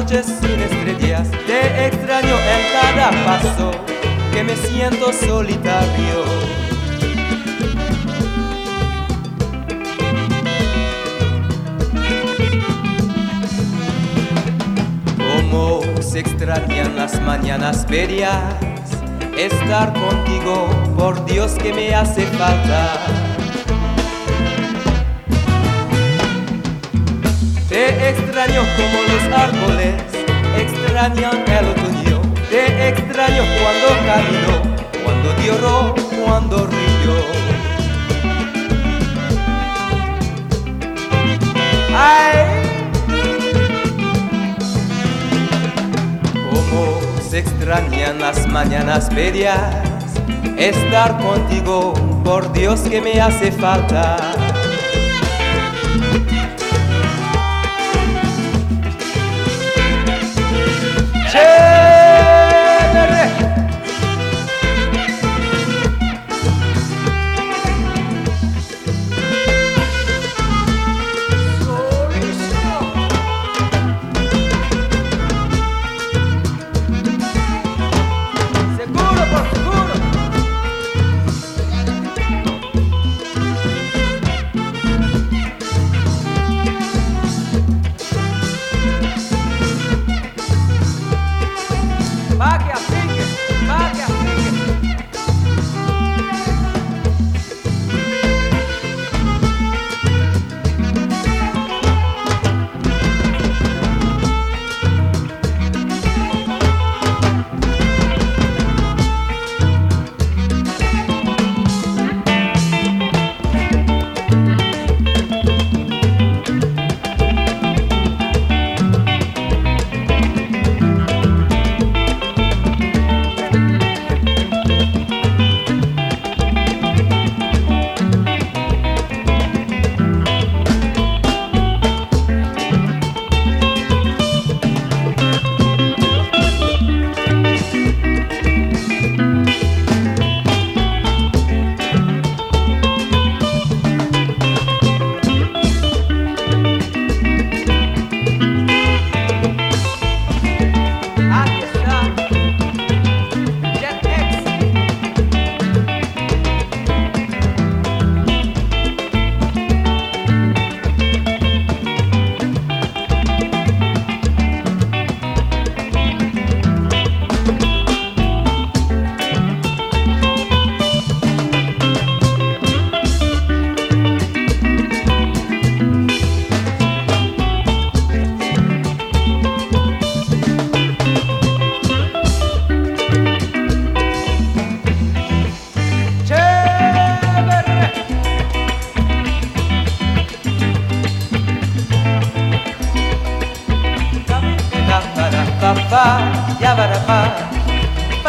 noches sin estrellas, te extraño en cada paso, que me siento solitario. Como se extrañan las mañanas ferias, estar contigo, por Dios que me hace falta. Te extraño como los árboles extrañan el otoño. Te extraño cuando camino, cuando lloro, cuando río. Ay, como se extrañan las mañanas ferias, estar contigo, por Dios que me hace falta. Che!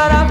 Para,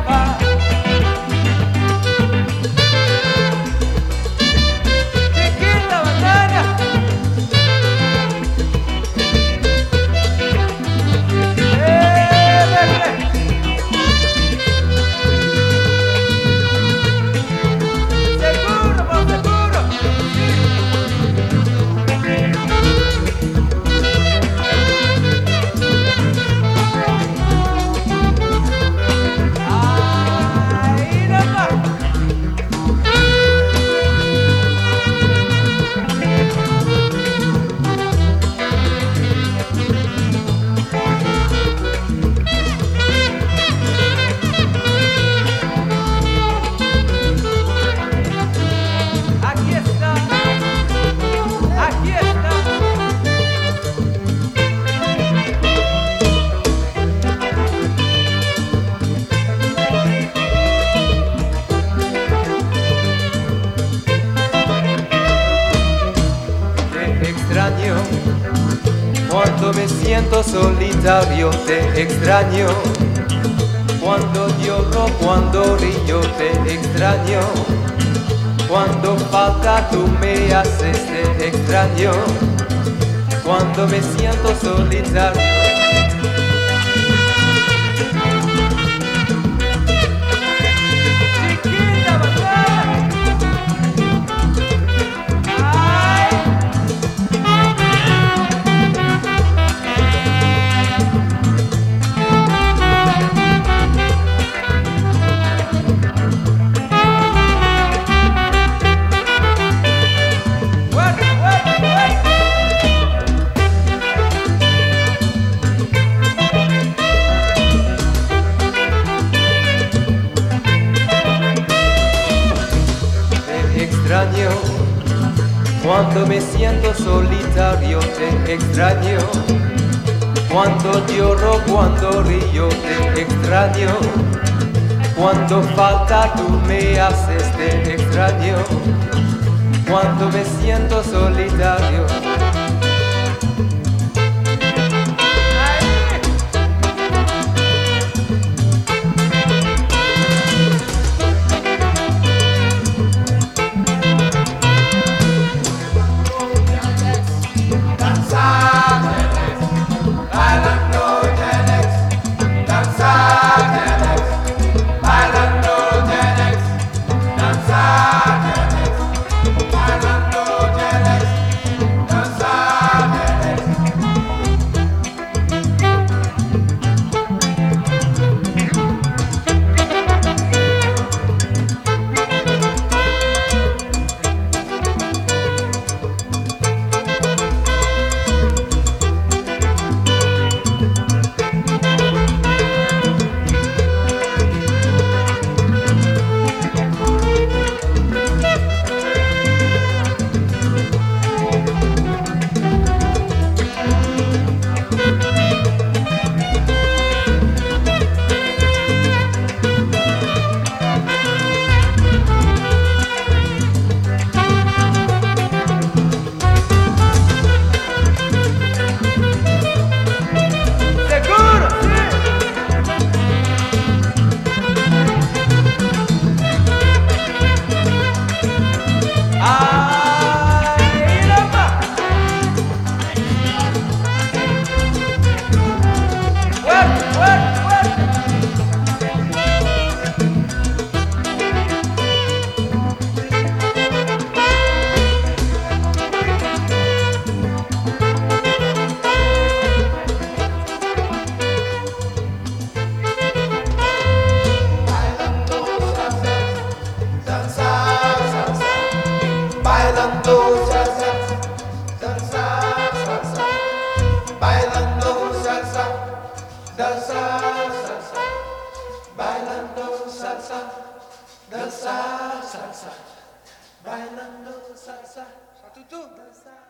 siento solitario, te extraño. Cuando lloro, cuando río, te extraño. Cuando falta tú me haces, te extraño. Cuando me siento solitario. Cuando me siento solitario te extraño. Cuando lloro, cuando río te extraño. Cuando falta tú me haces te extraño. Cuando me siento solitario. salsa, dança salsa, bailando salsa, tutu, dança.